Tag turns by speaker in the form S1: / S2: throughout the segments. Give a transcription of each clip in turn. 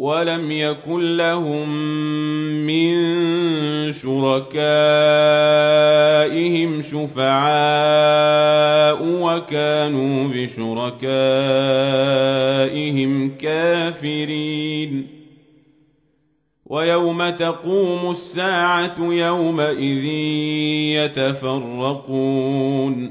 S1: ولم يكن لهم من شركائهم شفعاء وكانوا بشركائهم كافرين. ويوم تقوم الساعة يومئذ يتفرقون.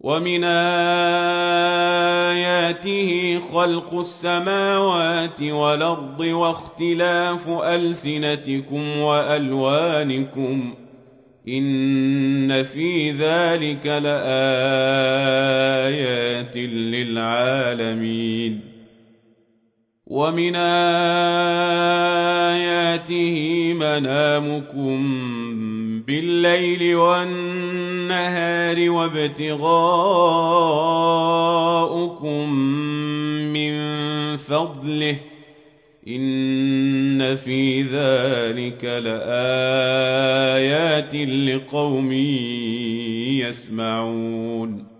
S1: ومن آياته خلق السماوات والأرض واختلاف ألسنتكم وألوانكم إن في ذلك لآيات للعالمين ومن آياته منامكم بالليل والنهار وابتغاؤكم من فضله إن في ذلك لآيات لقوم يسمعون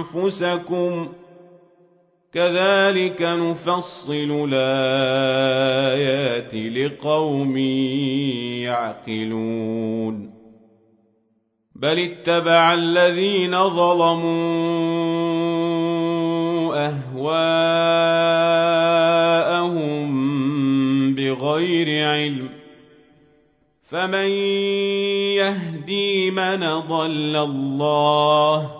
S1: أنفسكم كذلك نفصل الآيات لقوم يعقلون بل اتبع الذين ظلموا أهواءهم بغير علم فمن يهدي من ضل الله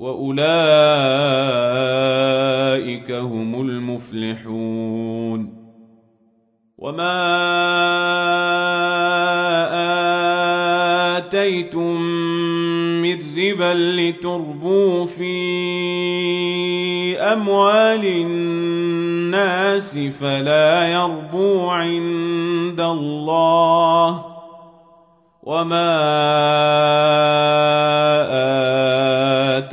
S1: وأولئك هم المفلحون. وما اتيتم من ربا لتربوا في اموال الناس فلا يربو عند الله وما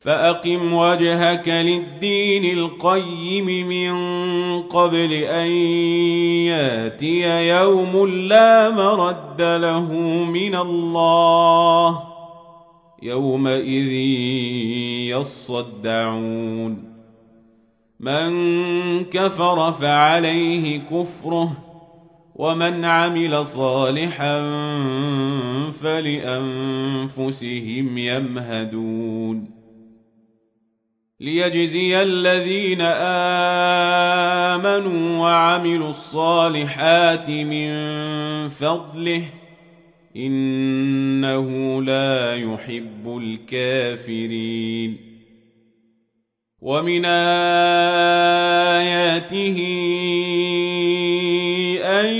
S1: فأقم وجهك للدين القيم من قبل أن يأتي يوم لا مرد له من الله يومئذ يصدعون. من كفر فعليه كفره ومن عمل صالحا فلأنفسهم يمهدون. ليجزي الذين امنوا وعملوا الصالحات من فضله انه لا يحب الكافرين ومن اياته ان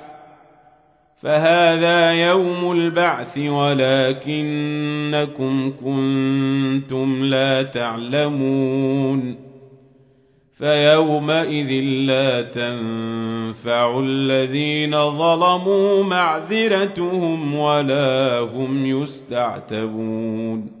S1: فهذا يوم البعث ولكنكم كنتم لا تعلمون فيومئذ لا تنفع الذين ظلموا معذرتهم ولا هم يستعتبون